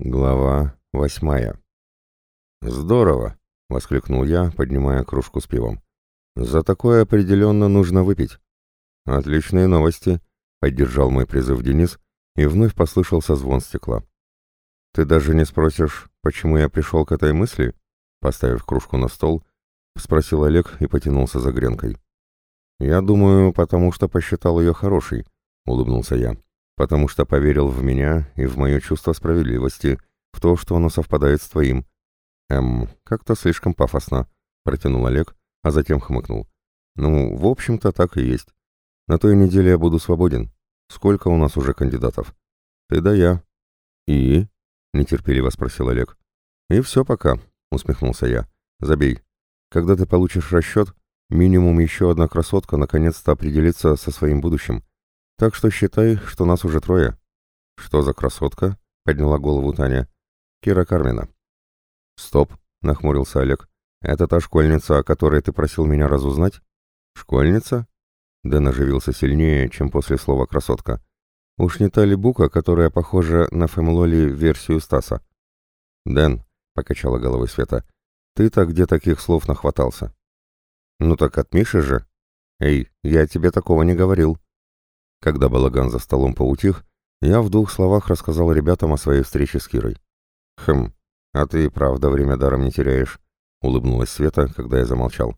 Глава восьмая. «Здорово!» — воскликнул я, поднимая кружку с пивом. «За такое определенно нужно выпить». «Отличные новости!» — поддержал мой призыв Денис, и вновь послышался звон стекла. «Ты даже не спросишь, почему я пришел к этой мысли?» Поставив кружку на стол, спросил Олег и потянулся за гренкой. «Я думаю, потому что посчитал ее хорошей», — улыбнулся я потому что поверил в меня и в мое чувство справедливости, в то, что оно совпадает с твоим. Эм, как-то слишком пафосно, протянул Олег, а затем хмыкнул. Ну, в общем-то, так и есть. На той неделе я буду свободен. Сколько у нас уже кандидатов? Ты да я. И? Нетерпеливо спросил Олег. И все пока, усмехнулся я. Забей. Когда ты получишь расчет, минимум еще одна красотка наконец-то определится со своим будущим. Так что считай, что нас уже трое. Что за красотка? Подняла голову Таня. Кира Кармина. Стоп, нахмурился Олег. Это та школьница, о которой ты просил меня разузнать? Школьница? Дэн оживился сильнее, чем после слова «красотка». Уж не та ли Бука, которая похожа на Фэмлоли версию Стаса? «Дэн», — покачала головой Света, — «ты-то где таких слов нахватался?» «Ну так от Миши же». «Эй, я тебе такого не говорил», когда балаган за столом поутих, я в двух словах рассказал ребятам о своей встрече с Кирой. «Хм, а ты правда время даром не теряешь», — улыбнулась Света, когда я замолчал.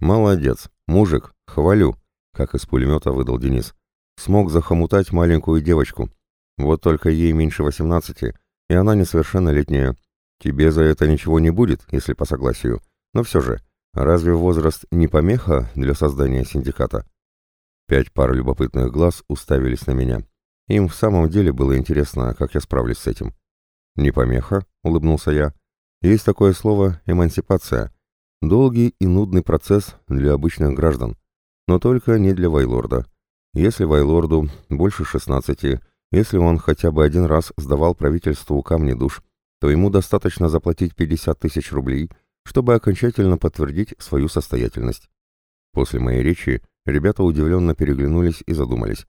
«Молодец, мужик, хвалю», — как из пулемета выдал Денис. «Смог захомутать маленькую девочку. Вот только ей меньше восемнадцати, и она несовершеннолетняя. Тебе за это ничего не будет, если по согласию. Но все же, разве возраст не помеха для создания синдиката?» Пять пар любопытных глаз уставились на меня. Им в самом деле было интересно, как я справлюсь с этим. «Не помеха», — улыбнулся я. «Есть такое слово «эмансипация». Долгий и нудный процесс для обычных граждан, но только не для Вайлорда. Если Вайлорду больше 16, если он хотя бы один раз сдавал правительству камни душ, то ему достаточно заплатить 50 тысяч рублей, чтобы окончательно подтвердить свою состоятельность. После моей речи Ребята удивленно переглянулись и задумались.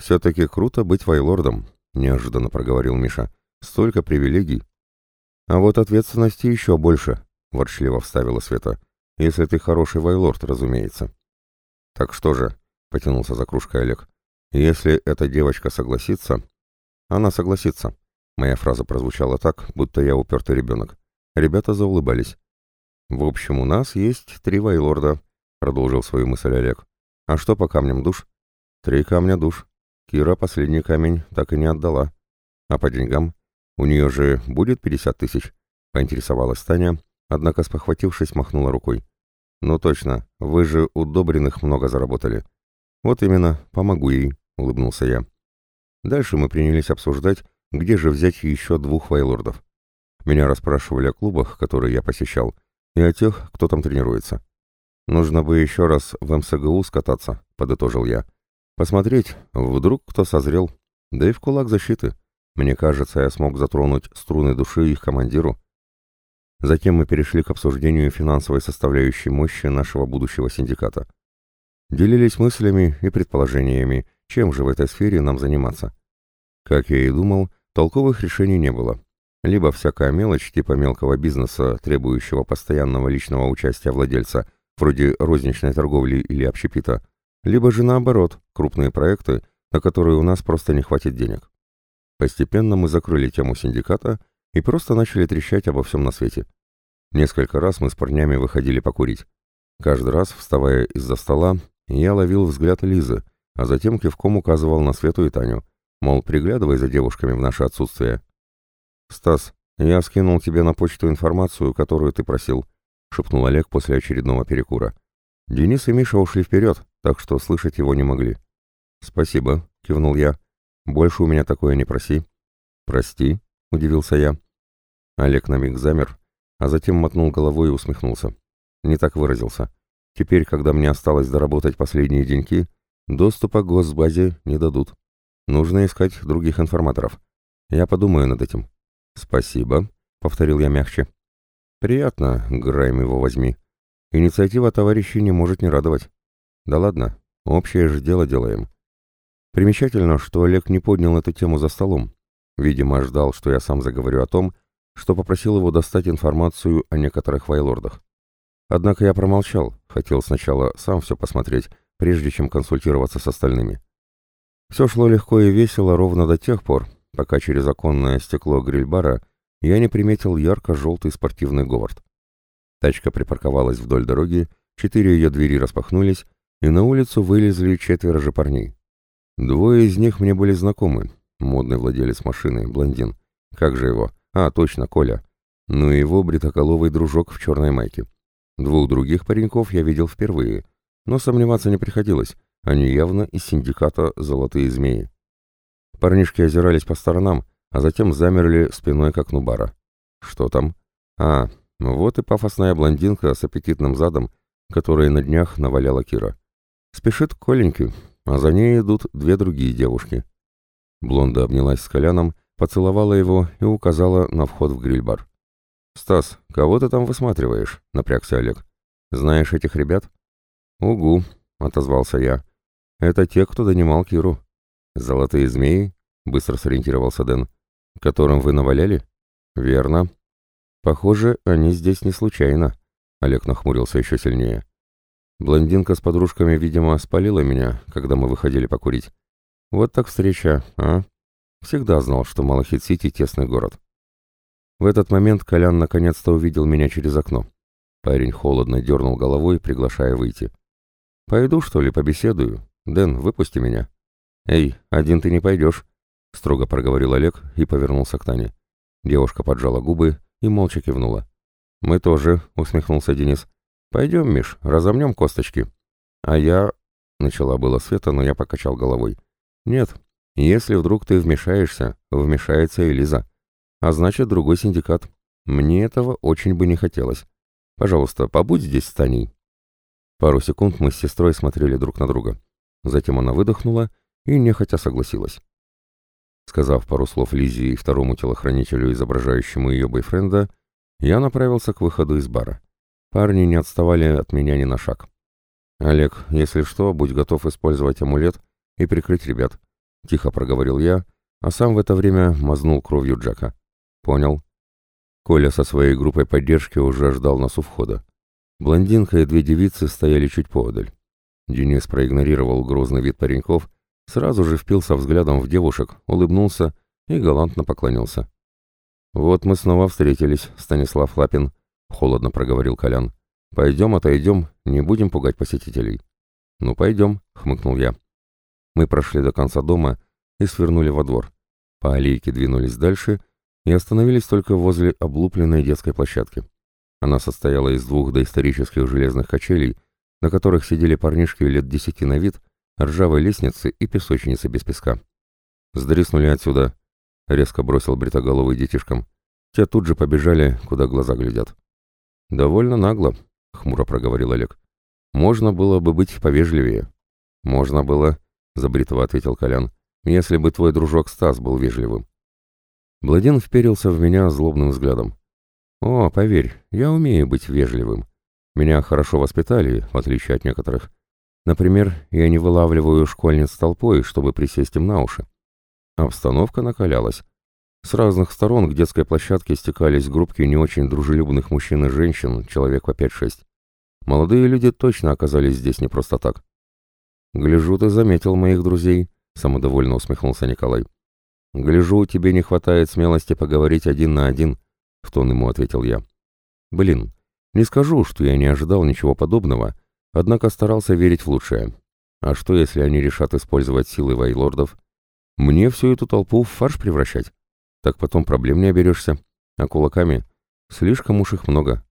«Все-таки круто быть вайлордом», — неожиданно проговорил Миша. «Столько привилегий». «А вот ответственности еще больше», — ворчливо вставила Света. «Если ты хороший вайлорд, разумеется». «Так что же?» — потянулся за кружкой Олег. «Если эта девочка согласится...» «Она согласится». Моя фраза прозвучала так, будто я упертый ребенок. Ребята заулыбались. «В общем, у нас есть три вайлорда», — продолжил свою мысль Олег. «А что по камням душ?» «Три камня душ. Кира последний камень так и не отдала. А по деньгам? У нее же будет пятьдесят тысяч?» — поинтересовалась Таня, однако, спохватившись, махнула рукой. «Ну точно, вы же у Добриных много заработали». «Вот именно, помогу ей», — улыбнулся я. Дальше мы принялись обсуждать, где же взять еще двух вайлордов. Меня расспрашивали о клубах, которые я посещал, и о тех, кто там тренируется. «Нужно бы еще раз в МСГУ скататься», — подытожил я. «Посмотреть, вдруг кто созрел. Да и в кулак защиты. Мне кажется, я смог затронуть струны души их командиру». Затем мы перешли к обсуждению финансовой составляющей мощи нашего будущего синдиката. Делились мыслями и предположениями, чем же в этой сфере нам заниматься. Как я и думал, толковых решений не было. Либо всякая мелочь типа мелкого бизнеса, требующего постоянного личного участия владельца, вроде розничной торговли или общепита, либо же наоборот, крупные проекты, на которые у нас просто не хватит денег. Постепенно мы закрыли тему синдиката и просто начали трещать обо всем на свете. Несколько раз мы с парнями выходили покурить. Каждый раз, вставая из-за стола, я ловил взгляд Лизы, а затем кивком указывал на Свету и Таню, мол, приглядывай за девушками в наше отсутствие. «Стас, я скинул тебе на почту информацию, которую ты просил», — шепнул Олег после очередного перекура. Денис и Миша ушли вперед, так что слышать его не могли. «Спасибо», — кивнул я. «Больше у меня такое не проси». «Прости», — удивился я. Олег на миг замер, а затем мотнул головой и усмехнулся. Не так выразился. Теперь, когда мне осталось доработать последние деньки, доступа к госбазе не дадут. Нужно искать других информаторов. Я подумаю над этим. «Спасибо», — повторил я мягче. Приятно, Грайм его возьми. Инициатива товарищей не может не радовать. Да ладно, общее же дело делаем. Примечательно, что Олег не поднял эту тему за столом. Видимо, ждал, что я сам заговорю о том, что попросил его достать информацию о некоторых вайлордах. Однако я промолчал, хотел сначала сам все посмотреть, прежде чем консультироваться с остальными. Все шло легко и весело ровно до тех пор, пока через оконное стекло гриль-бара я не приметил ярко-желтый спортивный Говард. Тачка припарковалась вдоль дороги, четыре ее двери распахнулись, и на улицу вылезли четверо же парней. Двое из них мне были знакомы. Модный владелец машины, блондин. Как же его? А, точно, Коля. Ну и его бритоколовый дружок в черной майке. Двух других пареньков я видел впервые, но сомневаться не приходилось. Они явно из синдиката «Золотые змеи». Парнишки озирались по сторонам, а затем замерли спиной к окну бара. Что там? А, вот и пафосная блондинка с аппетитным задом, которой на днях наваляла Кира. Спешит к Коленьке, а за ней идут две другие девушки. Блонда обнялась с Коляном, поцеловала его и указала на вход в гриль-бар. «Стас, кого ты там высматриваешь?» — напрягся Олег. «Знаешь этих ребят?» «Угу», — отозвался я. «Это те, кто донимал Киру». «Золотые змеи?» — быстро сориентировался Дэн. «Которым вы наваляли?» «Верно». «Похоже, они здесь не случайно», — Олег нахмурился еще сильнее. Блондинка с подружками, видимо, спалила меня, когда мы выходили покурить. Вот так встреча, а? Всегда знал, что Малахит-Сити — тесный город. В этот момент Колян наконец-то увидел меня через окно. Парень холодно дернул головой, приглашая выйти. «Пойду, что ли, побеседую? Дэн, выпусти меня». «Эй, один ты не пойдешь», — строго проговорил Олег и повернулся к Тане. Девушка поджала губы и молча кивнула. «Мы тоже», — усмехнулся Денис. «Пойдем, Миш, разомнем косточки». «А я...» — начала было Света, но я покачал головой. «Нет, если вдруг ты вмешаешься, вмешается и Лиза. А значит, другой синдикат. Мне этого очень бы не хотелось. Пожалуйста, побудь здесь с Таней». Пару секунд мы с сестрой смотрели друг на друга. Затем она выдохнула и нехотя согласилась. Сказав пару слов Лизе и второму телохранителю, изображающему ее бойфренда, я направился к выходу из бара. Парни не отставали от меня ни на шаг. «Олег, если что, будь готов использовать амулет и прикрыть ребят», — тихо проговорил я, а сам в это время мазнул кровью Джека. «Понял». Коля со своей группой поддержки уже ждал нас у входа. Блондинка и две девицы стояли чуть поодаль. Денис проигнорировал грозный вид пареньков, сразу же впился взглядом в девушек, улыбнулся и галантно поклонился. «Вот мы снова встретились, Станислав Лапин», — холодно проговорил Колян. «Пойдем, отойдем, не будем пугать посетителей». «Ну, пойдем», — хмыкнул я. Мы прошли до конца дома и свернули во двор. По аллейке двинулись дальше и остановились только возле облупленной детской площадки. Она состояла из двух доисторических железных качелей, на которых сидели парнишки лет десяти на вид, ржавой лестницы и песочницы без песка. «Сдриснули отсюда», — резко бросил бритоголовый детишкам. Те тут же побежали, куда глаза глядят. «Довольно нагло», — хмуро проговорил Олег. «Можно было бы быть повежливее». «Можно было», — забритого ответил Колян, «если бы твой дружок Стас был вежливым». Бладин вперился в меня злобным взглядом. «О, поверь, я умею быть вежливым. Меня хорошо воспитали, в отличие от некоторых. Например, я не вылавливаю школьниц толпой, чтобы присесть им на уши». Обстановка накалялась. С разных сторон к детской площадке стекались группки не очень дружелюбных мужчин и женщин, человек по 5-6. Молодые люди точно оказались здесь не просто так. «Гляжу, ты заметил моих друзей», — самодовольно усмехнулся Николай. «Гляжу, тебе не хватает смелости поговорить один на один», — в тон ему ответил я. «Блин, не скажу, что я не ожидал ничего подобного, однако старался верить в лучшее. А что, если они решат использовать силы вайлордов? Мне всю эту толпу в фарш превращать?» так потом проблем не оберешься. А кулаками слишком уж их много.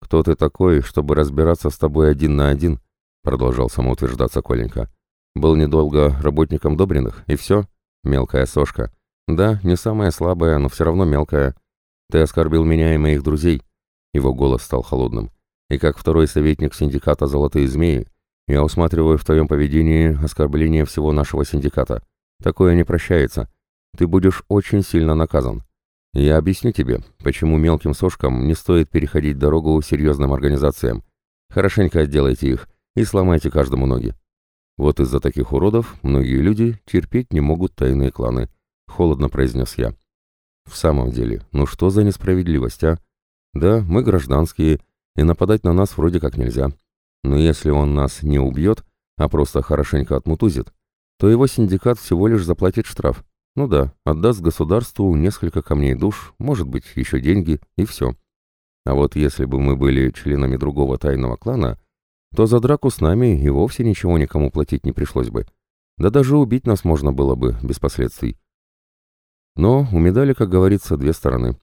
«Кто ты такой, чтобы разбираться с тобой один на один?» продолжал самоутверждаться Коленька. «Был недолго работником Добриных, и все? Мелкая сошка. Да, не самая слабая, но все равно мелкая. Ты оскорбил меня и моих друзей». Его голос стал холодным. «И как второй советник синдиката «Золотые змеи», я усматриваю в твоем поведении оскорбление всего нашего синдиката. Такое не прощается ты будешь очень сильно наказан. Я объясню тебе, почему мелким сошкам не стоит переходить дорогу серьезным организациям. Хорошенько отделайте их и сломайте каждому ноги. Вот из-за таких уродов многие люди терпеть не могут тайные кланы. — холодно произнес я. «В самом деле, ну что за несправедливость, а? Да, мы гражданские, и нападать на нас вроде как нельзя. Но если он нас не убьет, а просто хорошенько отмутузит, то его синдикат всего лишь заплатит штраф. Ну да, отдаст государству несколько камней душ, может быть, еще деньги, и все. А вот если бы мы были членами другого тайного клана, то за драку с нами и вовсе ничего никому платить не пришлось бы. Да даже убить нас можно было бы без последствий. Но у медали, как говорится, две стороны.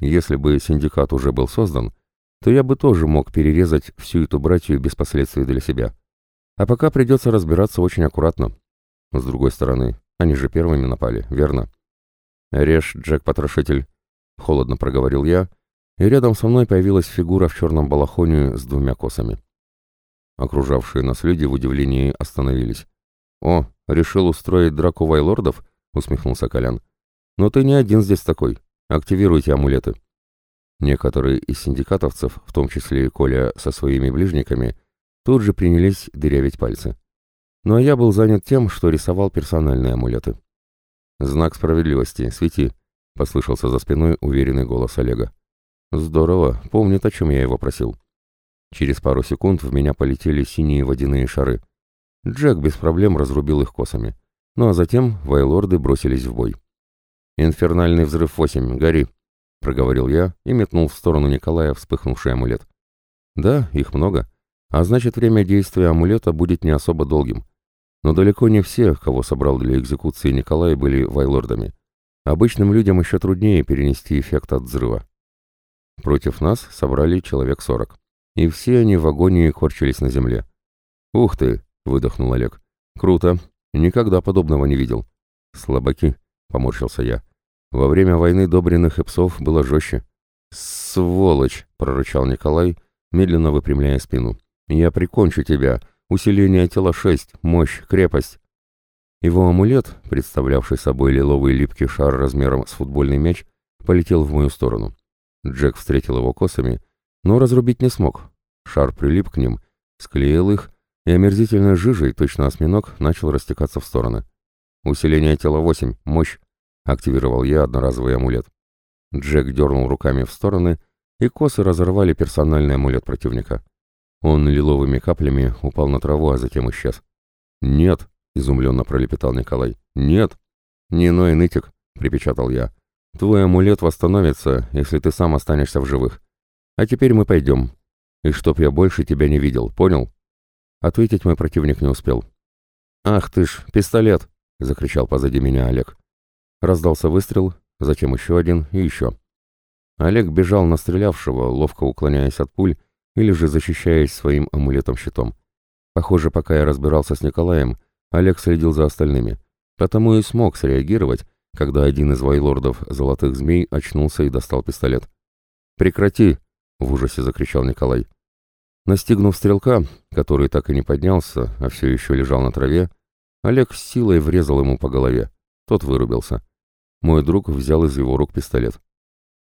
Если бы синдикат уже был создан, то я бы тоже мог перерезать всю эту братью без последствий для себя. А пока придется разбираться очень аккуратно. С другой стороны, они же первыми напали, верно? «Режь, Джек-потрошитель», — холодно проговорил я, и рядом со мной появилась фигура в черном балахоне с двумя косами. Окружавшие нас люди в удивлении остановились. «О, решил устроить драку вайлордов?» — усмехнулся Колян. «Но ты не один здесь такой. Активируйте амулеты». Некоторые из синдикатовцев, в том числе и Коля со своими ближниками, тут же принялись дырявить пальцы. Ну а я был занят тем, что рисовал персональные амулеты. «Знак справедливости, свети», — послышался за спиной уверенный голос Олега. «Здорово, помнит, о чем я его просил». Через пару секунд в меня полетели синие водяные шары. Джек без проблем разрубил их косами. Ну а затем вайлорды бросились в бой. «Инфернальный взрыв 8, гори!» — проговорил я и метнул в сторону Николая вспыхнувший амулет. «Да, их много, а значит время действия амулета будет не особо долгим. Но далеко не все, кого собрал для экзекуции Николай, были вайлордами. Обычным людям еще труднее перенести эффект от взрыва. Против нас собрали человек сорок. И все они в агонии корчились на земле. «Ух ты!» — выдохнул Олег. «Круто! Никогда подобного не видел». «Слабаки!» — поморщился я. «Во время войны Добриных и псов было жестче». «Сволочь!» — прорычал Николай, медленно выпрямляя спину. «Я прикончу тебя! Усиление тела 6, мощь, крепость!» Его амулет, представлявший собой лиловый липкий шар размером с футбольный мяч, полетел в мою сторону. Джек встретил его косами, но разрубить не смог. Шар прилип к ним, склеил их, и омерзительной жижей, точно осьминог, начал растекаться в стороны. «Усиление тела 8, мощь!» — активировал я одноразовый амулет. Джек дернул руками в стороны, и косы разорвали персональный амулет противника. Он лиловыми каплями упал на траву, а затем исчез. «Нет!» — изумленно пролепетал Николай. «Нет!» «Не ной, нытик!» — припечатал я. «Твой амулет восстановится, если ты сам останешься в живых. А теперь мы пойдем. И чтоб я больше тебя не видел, понял?» Ответить мой противник не успел. «Ах ты ж, пистолет!» — закричал позади меня Олег. Раздался выстрел, затем еще один и еще. Олег бежал на стрелявшего, ловко уклоняясь от пуль или же защищаясь своим амулетом-щитом. Похоже, пока я разбирался с Николаем, Олег следил за остальными, потому и смог среагировать, когда один из вайлордов золотых змей очнулся и достал пистолет. «Прекрати!» — в ужасе закричал Николай. Настигнув стрелка, который так и не поднялся, а все еще лежал на траве, Олег с силой врезал ему по голове. Тот вырубился. Мой друг взял из его рук пистолет.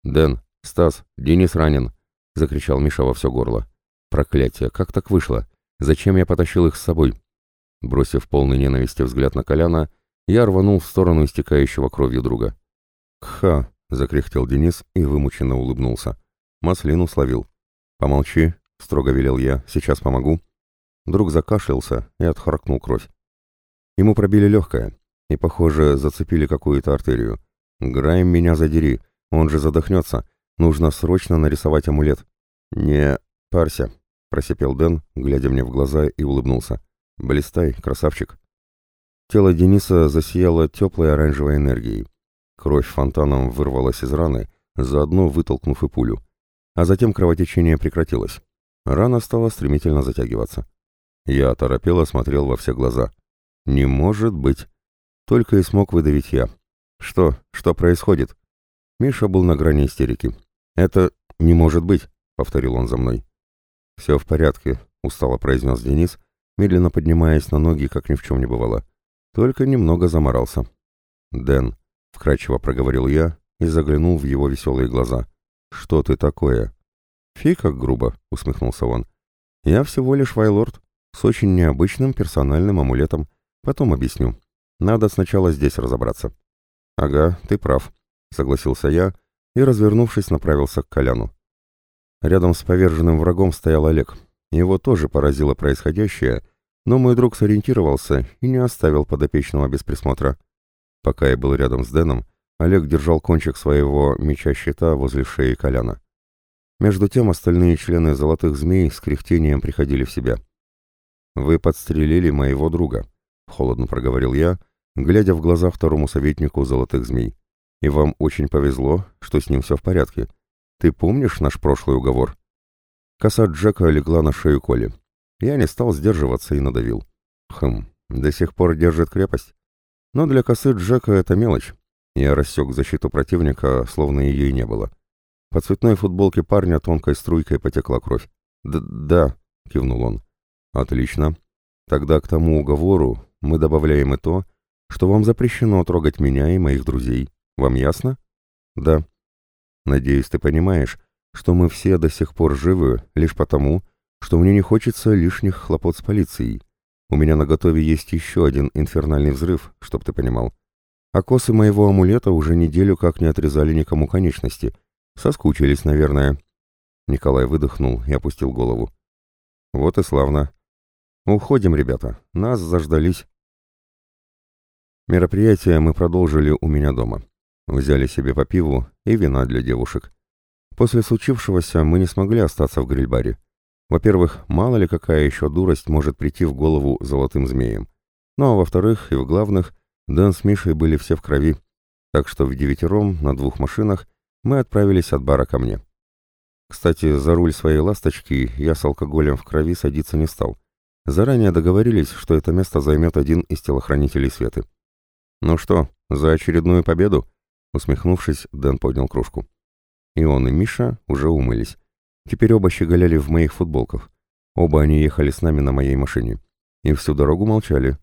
«Дэн, Стас, Денис ранен!» — закричал Миша во все горло. «Проклятие! Как так вышло? Зачем я потащил их с собой?» Бросив полный ненависти взгляд на Коляна, я рванул в сторону истекающего кровью друга. «Кха!» — закряхтел Денис и вымученно улыбнулся. Маслину словил. «Помолчи, — строго велел я, — сейчас помогу. Друг закашлялся и отхаркнул кровь. Ему пробили легкое, и, похоже, зацепили какую-то артерию. «Грайм меня задери, он же задохнется. Нужно срочно нарисовать амулет». «Не парься», — просипел Дэн, глядя мне в глаза и улыбнулся. «Блистай, красавчик». Тело Дениса засияло теплой оранжевой энергией. Кровь фонтаном вырвалась из раны, заодно вытолкнув и пулю. А затем кровотечение прекратилось. Рана стала стремительно затягиваться. Я оторопело смотрел во все глаза. «Не может быть!» Только и смог выдавить я. «Что? Что происходит?» Миша был на грани истерики. «Это не может быть!» — повторил он за мной. «Все в порядке», — устало произнес Денис, медленно поднимаясь на ноги, как ни в чем не бывало. Только немного заморался. «Дэн», — вкрадчиво проговорил я и заглянул в его веселые глаза. «Что ты такое?» «Фи, как грубо», — усмехнулся он. «Я всего лишь вайлорд, с очень необычным персональным амулетом. Потом объясню. Надо сначала здесь разобраться». «Ага, ты прав», — согласился я и, развернувшись, направился к Коляну. Рядом с поверженным врагом стоял Олег. Его тоже поразило происходящее, но мой друг сориентировался и не оставил подопечного без присмотра. Пока я был рядом с Дэном, Олег держал кончик своего меча-щита возле шеи Коляна. Между тем остальные члены «Золотых змей» с кряхтением приходили в себя. «Вы подстрелили моего друга», — холодно проговорил я, глядя в глаза второму советнику «Золотых змей». «И вам очень повезло, что с ним все в порядке. Ты помнишь наш прошлый уговор?» Коса Джека легла на шею Коли. Я не стал сдерживаться и надавил. Хм, до сих пор держит крепость. Но для косы Джека это мелочь. Я рассек защиту противника, словно ее и не было. По цветной футболке парня тонкой струйкой потекла кровь. «Да», — кивнул он. «Отлично. Тогда к тому уговору мы добавляем и то, что вам запрещено трогать меня и моих друзей. Вам ясно?» «Да». «Надеюсь, ты понимаешь, что мы все до сих пор живы лишь потому, что мне не хочется лишних хлопот с полицией. У меня на готове есть еще один инфернальный взрыв, чтоб ты понимал. А косы моего амулета уже неделю как не отрезали никому конечности. Соскучились, наверное». Николай выдохнул и опустил голову. «Вот и славно. Уходим, ребята. Нас заждались». Мероприятие мы продолжили у меня дома. Взяли себе по пиву и вина для девушек. После случившегося мы не смогли остаться в гриль-баре. Во-первых, мало ли какая еще дурость может прийти в голову золотым змеем. Ну а во-вторых, и в главных, Дэн с Мишей были все в крови, так что в девятером на двух машинах мы отправились от бара ко мне. Кстати, за руль своей «Ласточки» я с алкоголем в крови садиться не стал. Заранее договорились, что это место займет один из телохранителей Светы. «Ну что, за очередную победу?» Усмехнувшись, Дэн поднял кружку. И он, и Миша уже умылись. Теперь оба щеголяли в моих футболках. Оба они ехали с нами на моей машине. И всю дорогу молчали.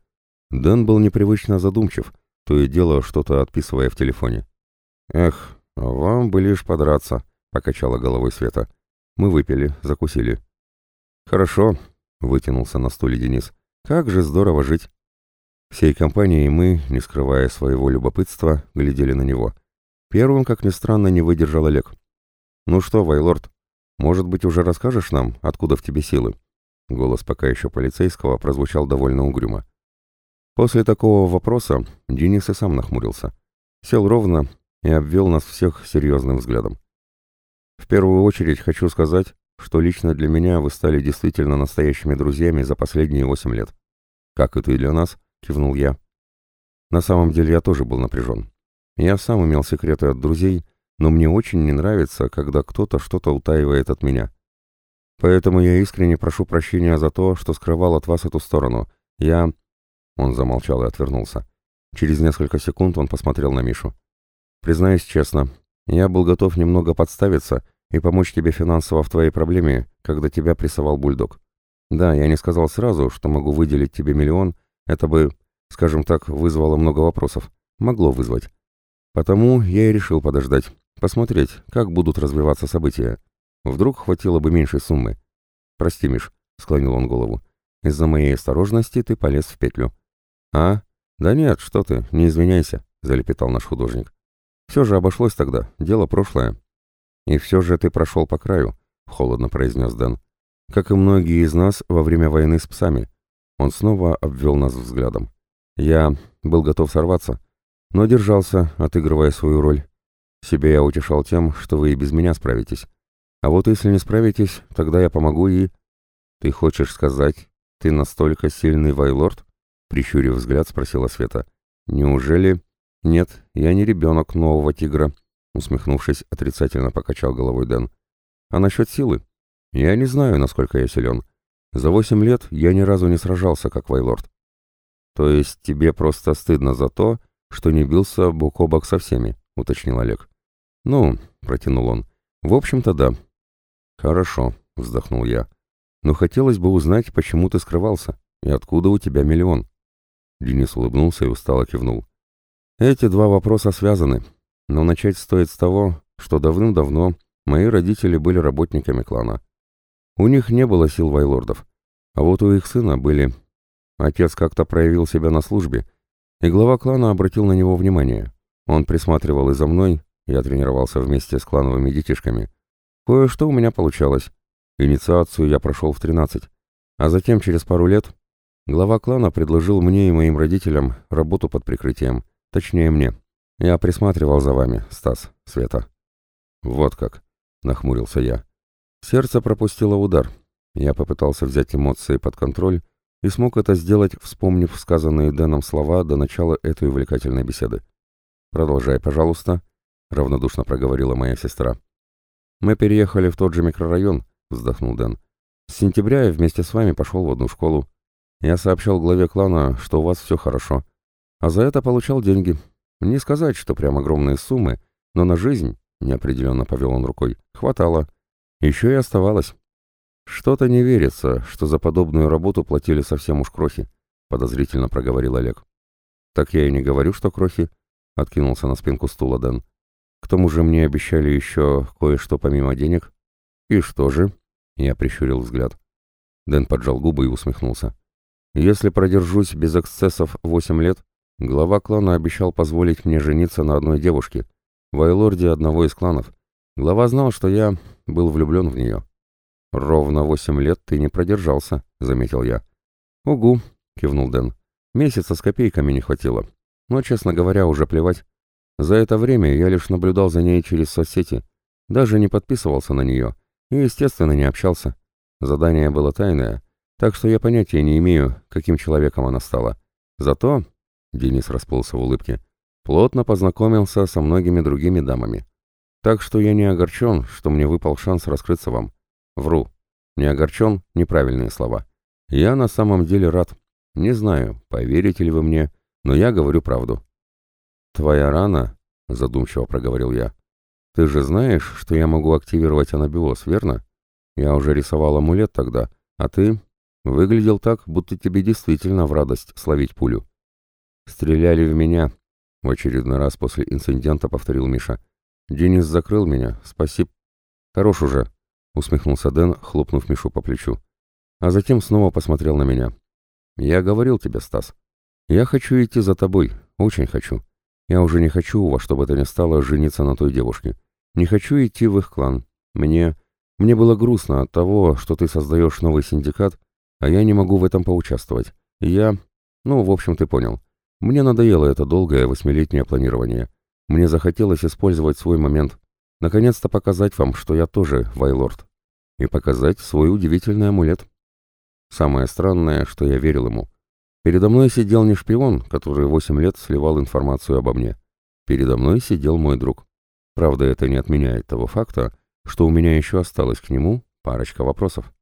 Дэн был непривычно задумчив, то и дело что-то отписывая в телефоне. «Эх, вам бы лишь подраться», — покачала головой Света. «Мы выпили, закусили». «Хорошо», — вытянулся на стуле Денис. «Как же здорово жить». Всей компанией мы, не скрывая своего любопытства, глядели на него. Первым, как ни странно, не выдержал Олег. «Ну что, Вайлорд, может быть, уже расскажешь нам, откуда в тебе силы?» Голос пока еще полицейского прозвучал довольно угрюмо. После такого вопроса Денис и сам нахмурился. Сел ровно и обвел нас всех серьезным взглядом. «В первую очередь хочу сказать, что лично для меня вы стали действительно настоящими друзьями за последние восемь лет. Как это и для нас», — кивнул я. На самом деле я тоже был напряжен. Я сам имел секреты от друзей, но мне очень не нравится, когда кто-то что-то утаивает от меня. Поэтому я искренне прошу прощения за то, что скрывал от вас эту сторону. Я...» Он замолчал и отвернулся. Через несколько секунд он посмотрел на Мишу. «Признаюсь честно, я был готов немного подставиться и помочь тебе финансово в твоей проблеме, когда тебя прессовал бульдог. Да, я не сказал сразу, что могу выделить тебе миллион, это бы, скажем так, вызвало много вопросов. Могло вызвать. Потому я и решил подождать, посмотреть, как будут развиваться события. Вдруг хватило бы меньшей суммы. «Прости, Миш», — склонил он голову. «Из-за моей осторожности ты полез в петлю». «А? Да нет, что ты, не извиняйся», — залепетал наш художник. «Все же обошлось тогда, дело прошлое». «И все же ты прошел по краю», — холодно произнес Дэн. «Как и многие из нас во время войны с псами». Он снова обвел нас взглядом. «Я был готов сорваться, но держался, отыгрывая свою роль. Себя я утешал тем, что вы и без меня справитесь. А вот если не справитесь, тогда я помогу и... Ты хочешь сказать, ты настолько сильный вайлорд? Прищурив взгляд, спросила Света. Неужели... Нет, я не ребенок нового тигра. Усмехнувшись, отрицательно покачал головой Дэн. А насчет силы? Я не знаю, насколько я силен. За восемь лет я ни разу не сражался, как вайлорд. То есть тебе просто стыдно за то, что не бился бок о бок со всеми, уточнил Олег. Ну, протянул он. В общем-то, да. Хорошо, вздохнул я. Но хотелось бы узнать, почему ты скрывался и откуда у тебя миллион. Денис улыбнулся и устало кивнул. Эти два вопроса связаны, но начать стоит с того, что давным-давно мои родители были работниками клана. У них не было сил вайлордов, а вот у их сына были. Отец как-то проявил себя на службе и глава клана обратил на него внимание. Он присматривал и за мной, я тренировался вместе с клановыми детишками. Кое-что у меня получалось. Инициацию я прошел в 13, а затем через пару лет глава клана предложил мне и моим родителям работу под прикрытием, точнее мне. Я присматривал за вами, Стас, Света. Вот как, нахмурился я. Сердце пропустило удар. Я попытался взять эмоции под контроль и смог это сделать, вспомнив сказанные Дэном слова до начала этой увлекательной беседы. «Продолжай, пожалуйста», — равнодушно проговорила моя сестра. «Мы переехали в тот же микрорайон», — вздохнул Дэн. «С сентября я вместе с вами пошел в одну школу. Я сообщал главе клана, что у вас все хорошо, а за это получал деньги. Не сказать, что прям огромные суммы, но на жизнь, — неопределенно повел он рукой, — хватало. Еще и оставалось. Что-то не верится, что за подобную работу платили совсем уж крохи, — подозрительно проговорил Олег. Так я и не говорю, что крохи, — откинулся на спинку стула Дэн. К тому же мне обещали еще кое-что помимо денег. И что же? Я прищурил взгляд. Дэн поджал губы и усмехнулся. Если продержусь без эксцессов восемь лет, глава клана обещал позволить мне жениться на одной девушке, вайлорде одного из кланов. Глава знал, что я был влюблен в нее. «Ровно восемь лет ты не продержался», — заметил я. «Угу», — кивнул Дэн. «Месяца с копейками не хватило. Но, честно говоря, уже плевать. За это время я лишь наблюдал за ней через соцсети, даже не подписывался на нее и, естественно, не общался. Задание было тайное, так что я понятия не имею, каким человеком она стала. Зато, — Денис расплылся в улыбке, — плотно познакомился со многими другими дамами. Так что я не огорчен, что мне выпал шанс раскрыться вам. Вру. Не огорчен — неправильные слова. Я на самом деле рад. Не знаю, поверите ли вы мне, но я говорю правду. «Твоя рана?» — задумчиво проговорил я. «Ты же знаешь, что я могу активировать анабиоз, верно? Я уже рисовал амулет тогда, а ты выглядел так, будто тебе действительно в радость словить пулю». «Стреляли в меня», — в очередной раз после инцидента повторил Миша. «Денис закрыл меня, спасибо». «Хорош уже», — усмехнулся Дэн, хлопнув Мишу по плечу. А затем снова посмотрел на меня. «Я говорил тебе, Стас. Я хочу идти за тобой, очень хочу. Я уже не хочу, во что бы то ни стало, жениться на той девушке. Не хочу идти в их клан. Мне... Мне было грустно от того, что ты создаешь новый синдикат, а я не могу в этом поучаствовать. я... Ну, в общем, ты понял. Мне надоело это долгое восьмилетнее планирование. Мне захотелось использовать свой момент. Наконец-то показать вам, что я тоже вайлорд. И показать свой удивительный амулет. Самое странное, что я верил ему. Передо мной сидел не шпион, который восемь лет сливал информацию обо мне. Передо мной сидел мой друг. Правда, это не отменяет того факта, что у меня еще осталось к нему парочка вопросов.